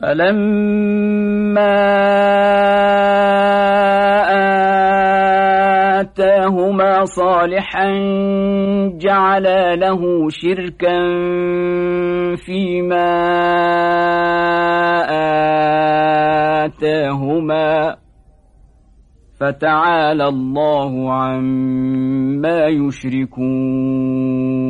فلما آتاهما صالحا جعلا له شركا فيما آتاهما فتعالى الله عما يشركون